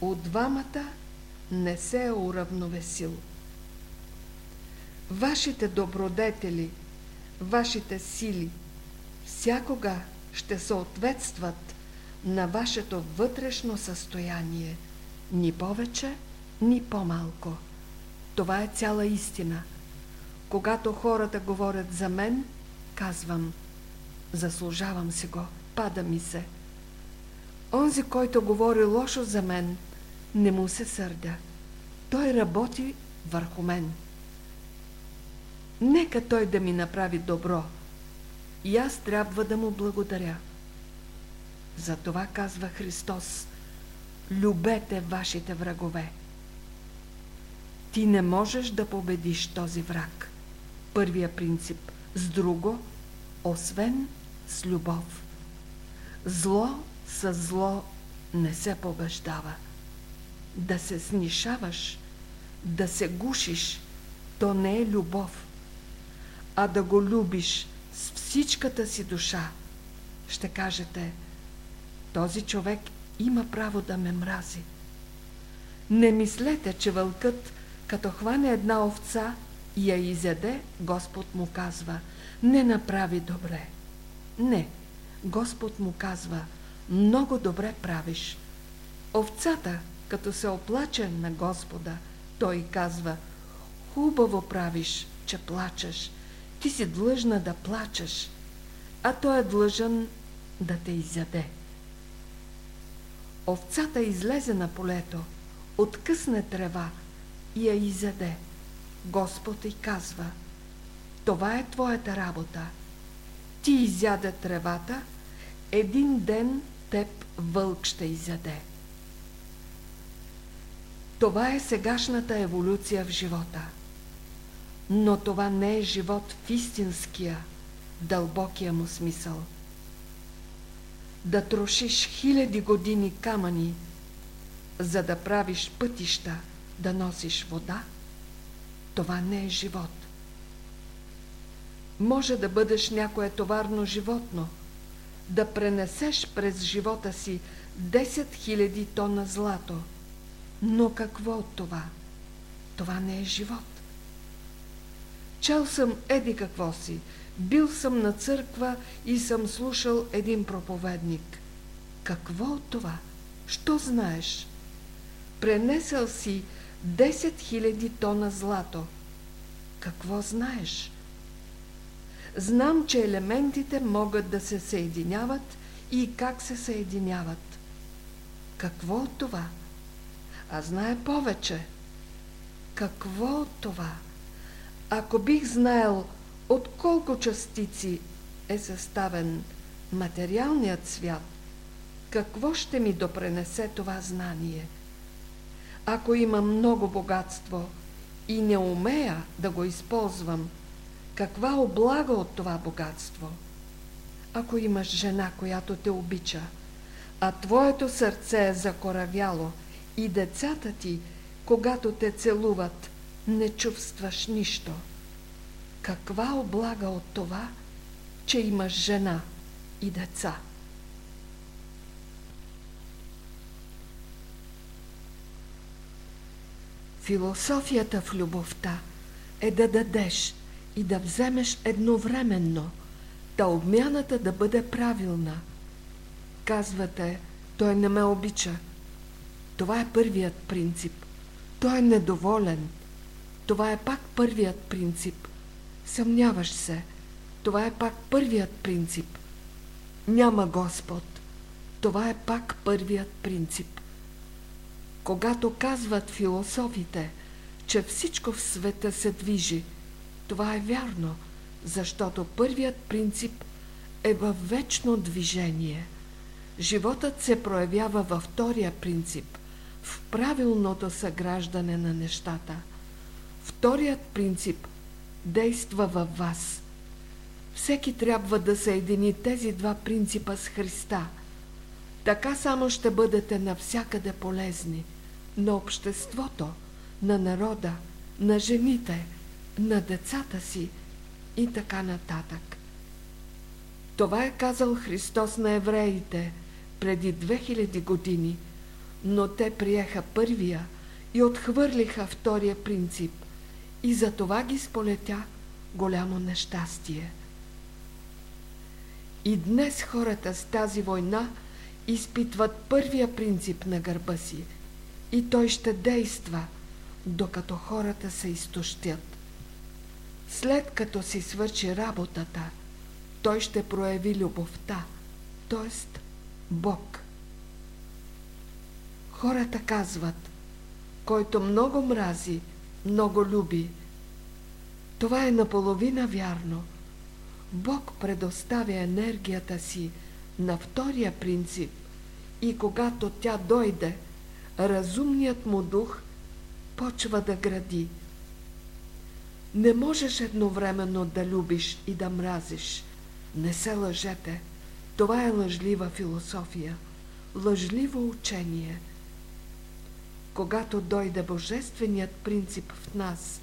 от двамата не се е уравновесил. Вашите добродетели, вашите сили – всякога ще съответстват на вашето вътрешно състояние, ни повече, ни по-малко. Това е цяла истина. Когато хората говорят за мен, казвам, заслужавам си го, пада ми се. Онзи, който говори лошо за мен, не му се сърдя. Той работи върху мен. Нека той да ми направи добро – и аз трябва да му благодаря. Затова казва Христос, любете вашите врагове. Ти не можеш да победиш този враг. Първия принцип. С друго, освен с любов. Зло с зло не се побеждава. Да се снишаваш, да се гушиш, то не е любов, а да го любиш – с всичката си душа, ще кажете, този човек има право да ме мрази. Не мислете, че вълкът, като хване една овца и я изяде, Господ му казва, не направи добре. Не, Господ му казва, много добре правиш. Овцата, като се оплаче на Господа, той казва, хубаво правиш, че плачеш. Ти си длъжна да плачеш, а той е длъжен да те изяде. Овцата излезе на полето, откъсне трева и я изяде. Господ й казва, това е твоята работа. Ти изяде тревата, един ден теб вълк ще изяде. Това е сегашната еволюция в живота. Но това не е живот в истинския, дълбокия му смисъл. Да трошиш хиляди години камъни, за да правиш пътища, да носиш вода, това не е живот. Може да бъдеш някое товарно животно, да пренесеш през живота си 10 000 тона злато. Но какво от това? Това не е живот. Чел съм еди какво си, бил съм на църква и съм слушал един проповедник. Какво от това? Що знаеш? Пренесъл си 10 000 тона злато. Какво знаеш? Знам, че елементите могат да се съединяват и как се съединяват. Какво от това? А знае повече. Какво от това? Ако бих знаел от колко частици е съставен материалният свят, какво ще ми допренесе това знание? Ако имам много богатство и не умея да го използвам, каква облага от това богатство? Ако имаш жена, която те обича, а твоето сърце е закоравяло и децата ти, когато те целуват, не чувстваш нищо. Каква облага от това, че имаш жена и деца? Философията в любовта е да дадеш и да вземеш едновременно, да обмяната да бъде правилна. Казвате, той не ме обича. Това е първият принцип. Той е недоволен. Това е пак първият принцип. Съмняваш се. Това е пак първият принцип. Няма Господ. Това е пак първият принцип. Когато казват философите, че всичко в света се движи, това е вярно, защото първият принцип е във вечно движение. Животът се проявява във втория принцип, в правилното съграждане на нещата. Вторият принцип действа във вас. Всеки трябва да съедини тези два принципа с Христа. Така само ще бъдете навсякъде полезни на обществото, на народа, на жените, на децата си и така нататък. Това е казал Христос на евреите преди 2000 години, но те приеха първия и отхвърлиха втория принцип и за това ги сполетя голямо нещастие. И днес хората с тази война изпитват първия принцип на гърба си и той ще действа, докато хората се изтощят. След като си свърши работата, той ще прояви любовта, т.е. Бог. Хората казват, който много мрази, много люби. Това е наполовина вярно. Бог предоставя енергията си на втория принцип и когато тя дойде, разумният му дух почва да гради – не можеш едновременно да любиш и да мразиш. Не се лъжете. Това е лъжлива философия, лъжливо учение. Когато дойде божественият принцип в нас,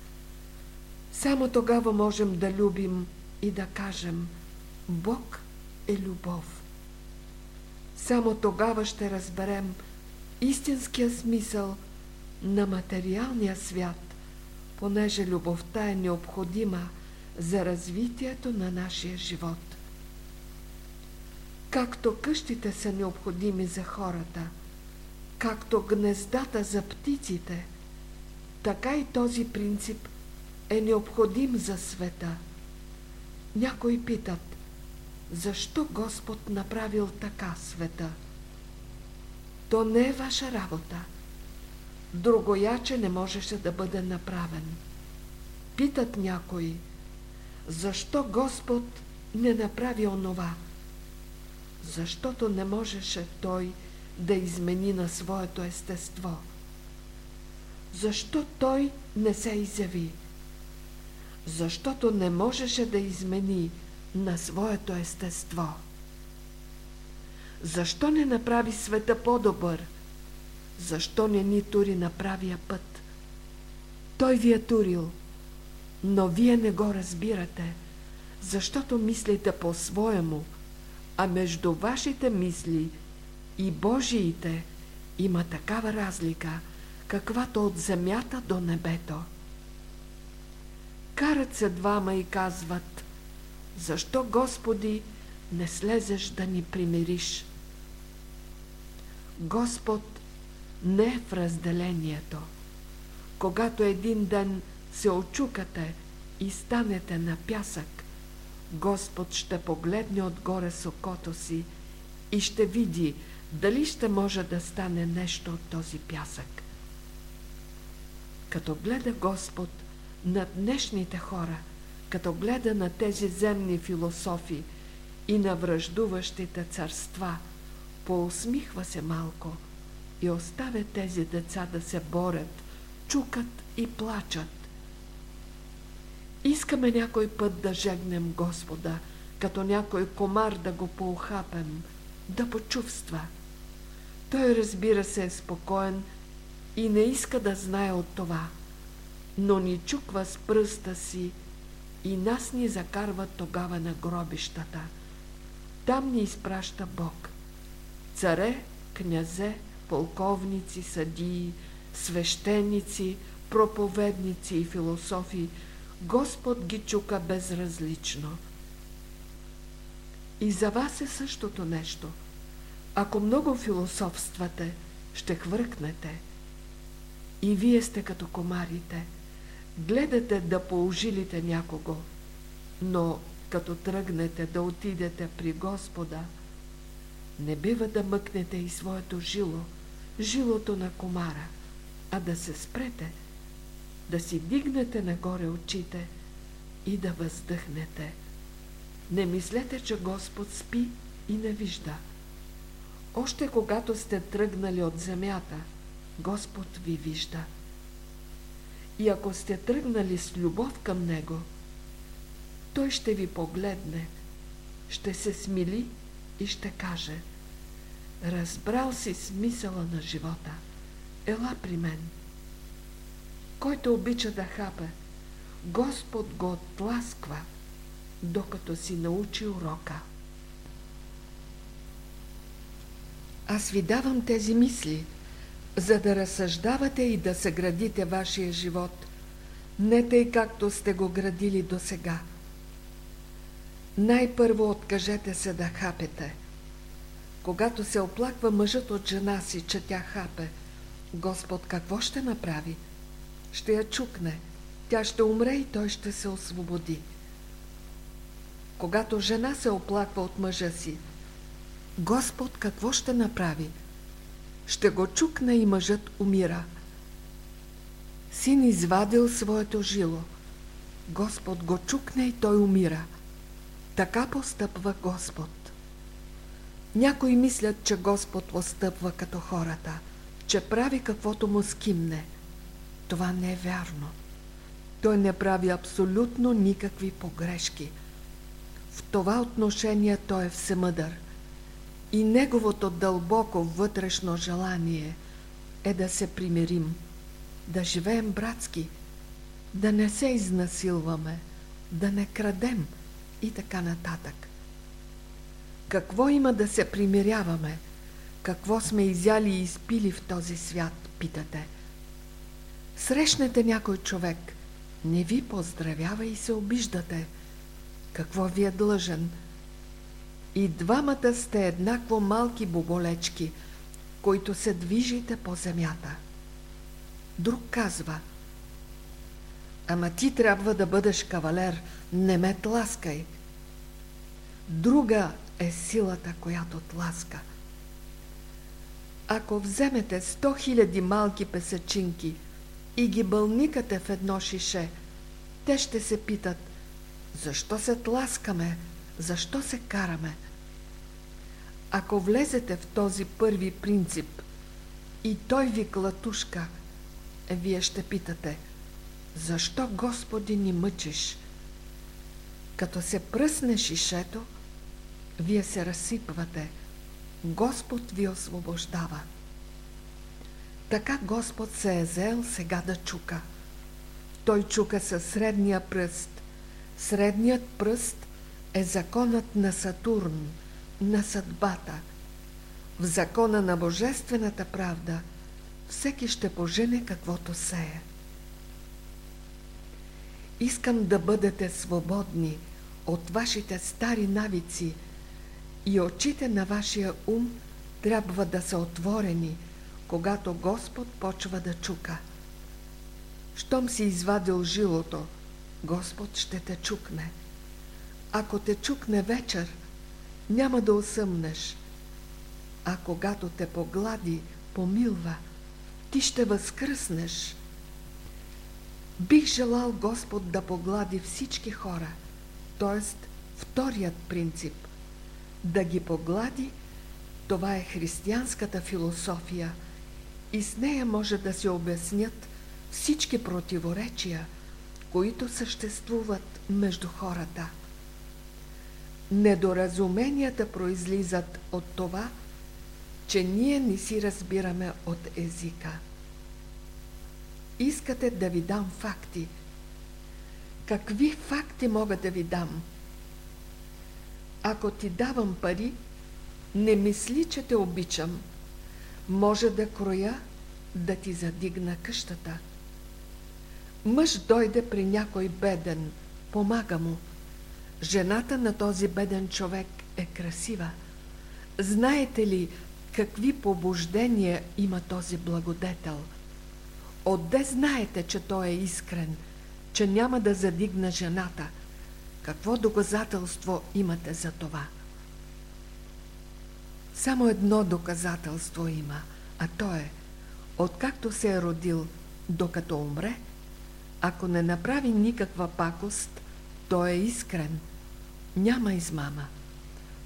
само тогава можем да любим и да кажем Бог е любов. Само тогава ще разберем истинския смисъл на материалния свят, понеже любовта е необходима за развитието на нашия живот. Както къщите са необходими за хората, както гнездата за птиците, така и този принцип е необходим за света. Някои питат, защо Господ направил така света? То не е ваша работа. Другояче не можеше да бъде направен. Питат някои, защо Господ не направи онова? Защото не можеше Той да измени на своето естество. Защо Той не се изяви? Защото не можеше да измени на своето естество. Защо не направи света по-добър? Защо не ни тури на правия път? Той ви е турил, но вие не го разбирате, защото мислите по-своему, а между вашите мисли и Божиите има такава разлика, каквато от земята до небето. Карат се двама и казват, защо Господи не слезеш да ни примириш? Господ не в разделението. Когато един ден се очукате и станете на пясък, Господ ще погледне отгоре с окото си и ще види дали ще може да стане нещо от този пясък. Като гледа Господ на днешните хора, като гледа на тези земни философи и на връждуващите царства, поусмихва се малко и оставя тези деца да се борят, чукат и плачат. Искаме някой път да жегнем Господа, като някой комар да го поухапем, да почувства. Той разбира се е спокоен и не иска да знае от това, но ни чуква с пръста си и нас ни закарва тогава на гробищата. Там ни изпраща Бог. Царе, князе, полковници, съдии, свещеници, проповедници и философи, Господ ги чука безразлично. И за вас е същото нещо. Ако много философствате, ще хвъркнете. И вие сте като комарите – гледате да поужилите някого, но като тръгнете да отидете при Господа, не бива да мъкнете и своето жило, жилото на комара, а да се спрете, да си дигнете нагоре очите и да въздъхнете. Не мислете, че Господ спи и не вижда. Още когато сте тръгнали от земята, Господ ви вижда. И ако сте тръгнали с любов към Него, Той ще ви погледне, ще се смили и ще каже Разбрал си смисъла на живота. Ела при мен. Който обича да хапе, Господ го отласква, докато си научи урока. Аз ви давам тези мисли – за да разсъждавате и да съградите вашия живот, не тъй както сте го градили до сега. Най-първо откажете се да хапете. Когато се оплаква мъжът от жена си, че тя хапе, Господ какво ще направи? Ще я чукне, тя ще умре и той ще се освободи. Когато жена се оплаква от мъжа си, Господ какво ще направи? ще го чукне и мъжът умира. Син извадил своето жило. Господ го чукне и той умира. Така постъпва Господ. Някои мислят, че Господ постъпва като хората, че прави каквото му скимне. Това не е вярно. Той не прави абсолютно никакви погрешки. В това отношение той е всемъдър – и неговото дълбоко вътрешно желание е да се примирим, да живеем братски, да не се изнасилваме, да не крадем и така нататък. Какво има да се примиряваме – какво сме изяли и изпили в този свят, питате. Срещнете някой човек, не ви поздравява и се обиждате. Какво ви е длъжен? И двамата сте еднакво малки боболечки, които се движите по земята. Друг казва – Ама ти трябва да бъдеш кавалер, не ме тласкай. Друга е силата, която тласка. Ако вземете сто хиляди малки песачинки и ги бълникате в едно шише, те ще се питат, защо се тласкаме, защо се караме. Ако влезете в този първи принцип и той ви клатушка, вие ще питате – защо, Господи, ни мъчиш? Като се пръсне шишето, вие се разсипвате. Господ ви освобождава. Така Господ се е взел сега да чука. Той чука със средния пръст. Средният пръст е законът на Сатурн, на съдбата. В закона на Божествената правда всеки ще пожене каквото сее. Искам да бъдете свободни от вашите стари навици и очите на вашия ум трябва да са отворени, когато Господ почва да чука. Щом си извадил жилото, Господ ще те чукне. Ако те чукне вечер, няма да усъмнеш. А когато те поглади, помилва, ти ще възкръснеш – Бих желал Господ да поглади всички хора, т.е. вторият принцип. Да ги поглади, това е християнската философия и с нея може да се обяснят всички противоречия, които съществуват между хората. Недоразуменията произлизат от това, че ние не си разбираме от езика – Искате да ви дам факти. Какви факти мога да ви дам? Ако ти давам пари, не мисли, че те обичам. Може да кроя, да ти задигна къщата. Мъж дойде при някой беден, помага му. Жената на този беден човек е красива. Знаете ли какви побуждения има този благодетел – Отде знаете, че той е искрен, че няма да задигна жената? Какво доказателство имате за това? Само едно доказателство има, а то е, откакто се е родил, докато умре, ако не направи никаква пакост, той е искрен. Няма измама.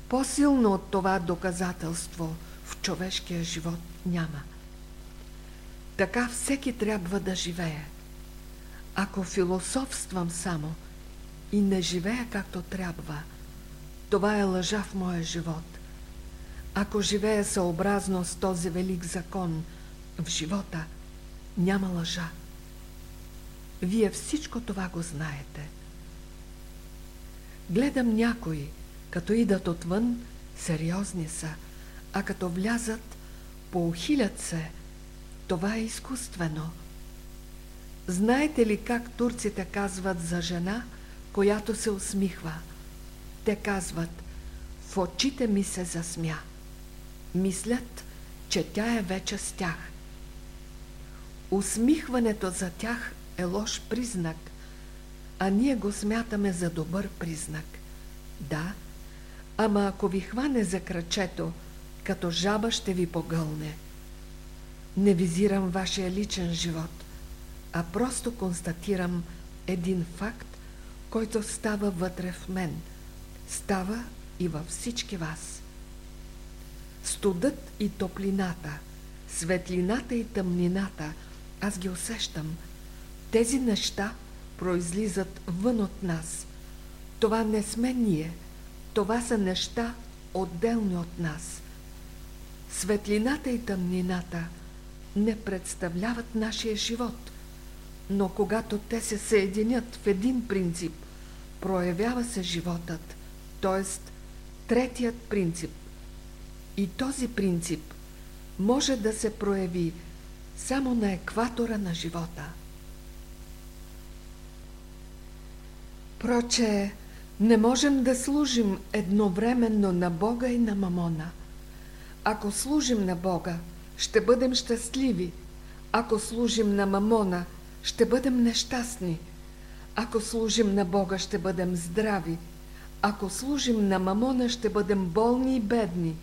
По-силно от това доказателство в човешкия живот няма. Така всеки трябва да живее. Ако философствам само и не живея както трябва, това е лъжа в моя живот. Ако живея съобразно с този велик закон в живота, няма лъжа. Вие всичко това го знаете. Гледам някои, като идат отвън, сериозни са, а като влязат, поухилят се – това е изкуствено. Знаете ли как турците казват за жена, която се усмихва? Те казват, в очите ми се засмя. Мислят, че тя е вече с тях. Усмихването за тях е лош признак, а ние го смятаме за добър признак. Да, ама ако ви хване за крачето, като жаба ще ви погълне – не визирам вашия личен живот, а просто констатирам един факт, който става вътре в мен, става и във всички вас. Студът и топлината, светлината и тъмнината, аз ги усещам. Тези неща произлизат вън от нас. Това не сме ние, това са неща отделни от нас. Светлината и тъмнината – не представляват нашия живот, но когато те се съединят в един принцип, проявява се животът, т.е. третият принцип. И този принцип може да се прояви само на екватора на живота. Проче, не можем да служим едновременно на Бога и на Мамона. Ако служим на Бога, ще бъдем щастливи. Ако служим на Мамона, ще бъдем нещастни. Ако служим на Бога, ще бъдем здрави. Ако служим на Мамона, ще бъдем болни и бедни.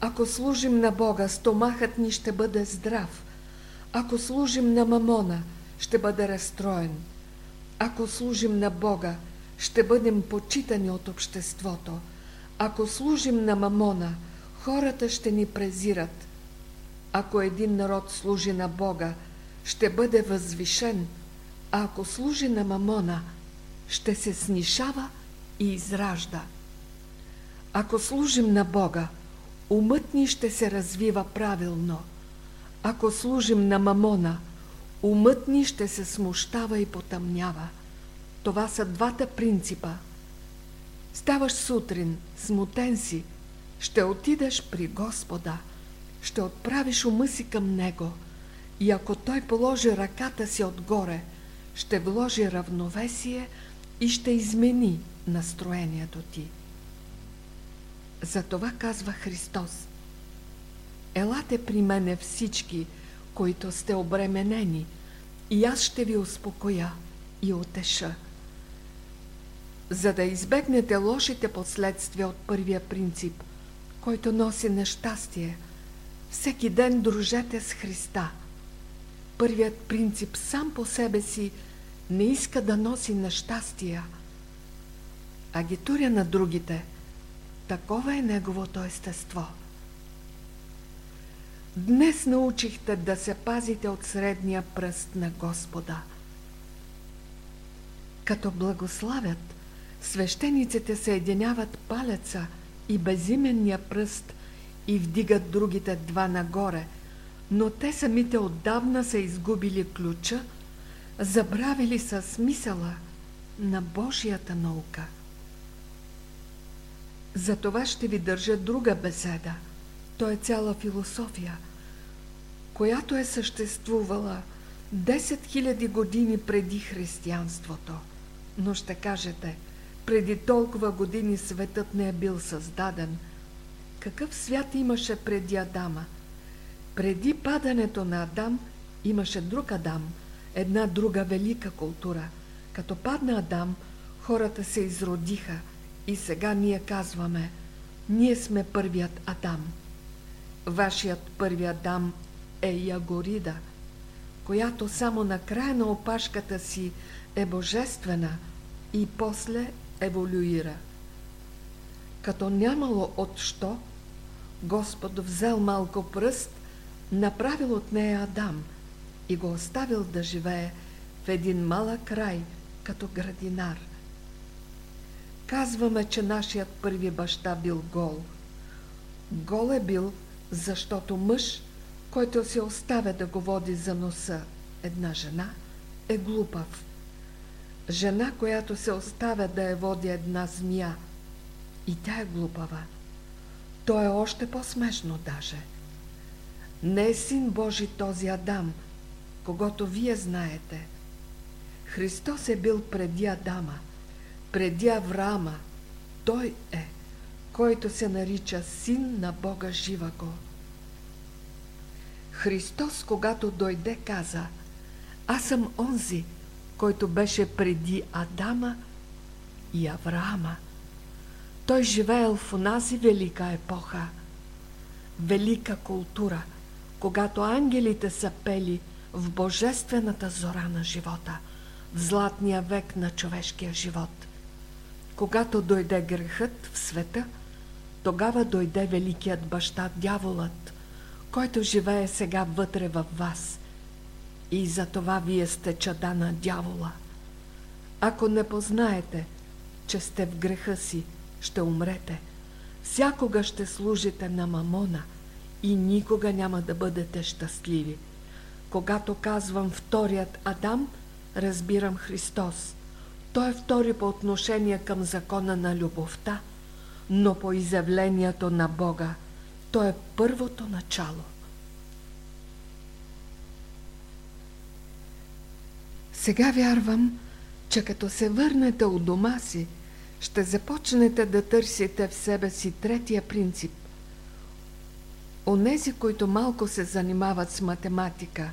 Ако служим на Бога, стомахът ни ще бъде здрав. Ако служим на Мамона, ще бъде разстроен. Ако служим на Бога, ще бъдем почитани от обществото. Ако служим на Мамона, хората ще ни презират. Ако един народ служи на Бога, ще бъде възвишен, а ако служи на Мамона, ще се снишава и изражда. Ако служим на Бога, умът ни ще се развива правилно. Ако служим на Мамона, умът ни ще се смущава и потъмнява. Това са двата принципа. Ставаш сутрин, смутен си, ще отидеш при Господа, ще отправиш ума си към Него и ако Той положи ръката си отгоре, ще вложи равновесие и ще измени настроението ти. Затова казва Христос. Елате при мене всички, които сте обременени, и аз ще ви успокоя и утеша за да избегнете лошите последствия от първия принцип, който носи нещастие. Всеки ден дружете с Христа. Първият принцип сам по себе си не иска да носи нещастия, а ги туря на другите. Такова е неговото естество. Днес научихте да се пазите от средния пръст на Господа. Като благославят – свещениците съединяват палеца и безименния пръст и вдигат другите два нагоре, но те самите отдавна са изгубили ключа, забравили са смисъла на Божията наука. За това ще ви държа друга беседа. То е цяла философия, която е съществувала 10 000 години преди християнството. Но ще кажете – преди толкова години светът не е бил създаден. Какъв свят имаше преди Адама? Преди падането на Адам имаше друг Адам, една друга велика култура. Като падна Адам, хората се изродиха и сега ние казваме, ние сме първият Адам. Вашият първи Адам е Ягорида, която само на края на опашката си е божествена и после еволюира. Като нямало от що, Господ взел малко пръст, направил от нея Адам и го оставил да живее в един малък край, като градинар. Казваме, че нашият първи баща бил гол. Гол е бил, защото мъж, който се оставя да го води за носа една жена, е глупав. Жена, която се оставя да я води една змия, и тя е глупава. То е още по-смешно даже. Не е син Божи този Адам, когато вие знаете. Христос е бил преди Адама, преди Авраама. Той е, който се нарича син на Бога живаго. Христос, когато дойде, каза, аз съм онзи, който беше преди Адама и Авраама. Той живеел в онази велика епоха, велика култура, когато ангелите са пели в божествената зора на живота, в златния век на човешкия живот. Когато дойде грехът в света, тогава дойде великият баща, дяволът, който живее сега вътре във вас – и за това вие сте чада на дявола. Ако не познаете, че сте в греха си, ще умрете. Всякога ще служите на мамона и никога няма да бъдете щастливи. Когато казвам вторият Адам, разбирам Христос. Той е втори по отношение към закона на любовта, но по изявлението на Бога той е първото начало. Сега вярвам, че като се върнете у дома си, ще започнете да търсите в себе си третия принцип Онези, които малко се занимават с математика,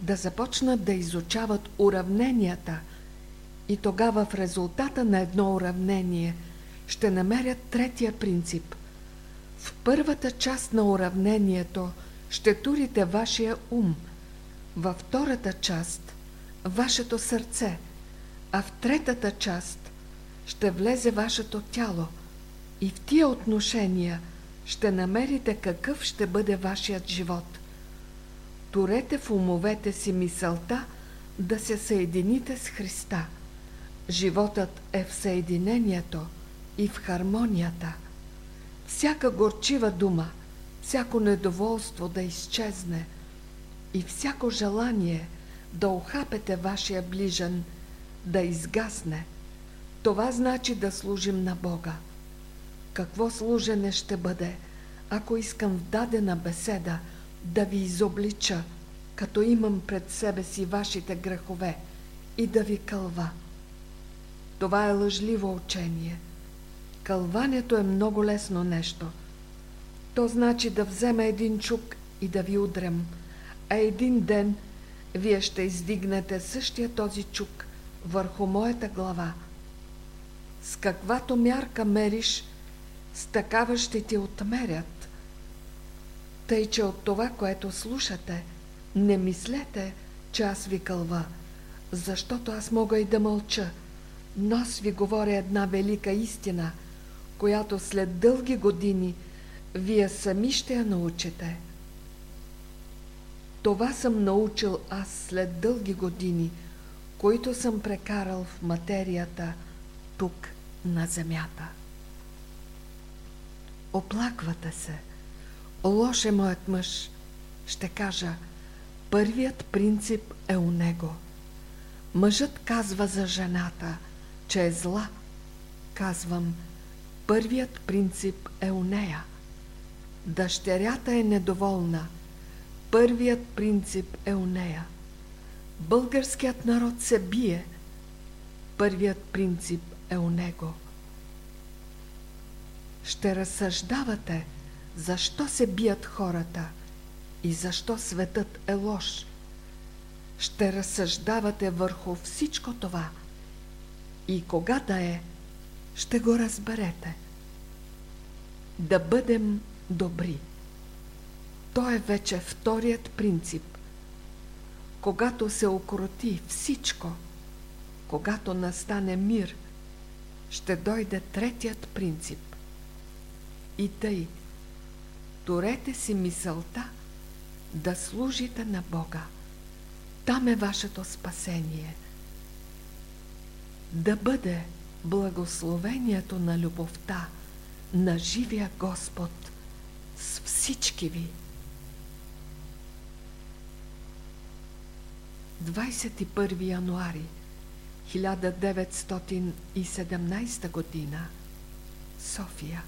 да започнат да изучават уравненията и тогава в резултата на едно уравнение ще намерят третия принцип. В първата част на уравнението ще турите вашия ум, във втората част – вашето сърце, а в третата част ще влезе вашето тяло и в тия отношения ще намерите какъв ще бъде вашият живот. Турете в умовете си мисълта да се съедините с Христа. Животът е в съединението и в хармонията. Всяка горчива дума, всяко недоволство да изчезне и всяко желание да охапете вашия ближен да изгасне – това значи да служим на Бога. Какво служене ще бъде, ако искам в дадена беседа да ви изоблича, като имам пред себе си вашите грехове и да ви кълва? Това е лъжливо учение. Кълването е много лесно нещо. То значи да взема един чук и да ви удрем, а един ден вие ще издигнете същия този чук върху моята глава – с каквато мярка мериш, с такава ще ти отмерят. Тъй, че от това, което слушате, не мислете, че аз ви кълва, защото аз мога и да мълча, но аз ви говоря една велика истина, която след дълги години вие сами ще я научите. Това съм научил аз след дълги години, които съм прекарал в материята тук на земята. Оплаквате се. Лош е моят мъж. Ще кажа, първият принцип е у него. Мъжът казва за жената, че е зла. Казвам, първият принцип е у нея. Дъщерята е недоволна. Първият принцип е у нея. Българският народ се бие. Първият принцип е у него. Ще разсъждавате защо се бият хората и защо светът е лош. Ще разсъждавате върху всичко това и кога да е, ще го разберете. Да бъдем добри. То е вече вторият принцип. Когато се окроти всичко, когато настане мир – ще дойде третият принцип. И тъй, турете си мисълта да служите на Бога. Там е вашето спасение. Да бъде благословението на любовта на живия Господ с всички ви. 21 януари 1917 година, София.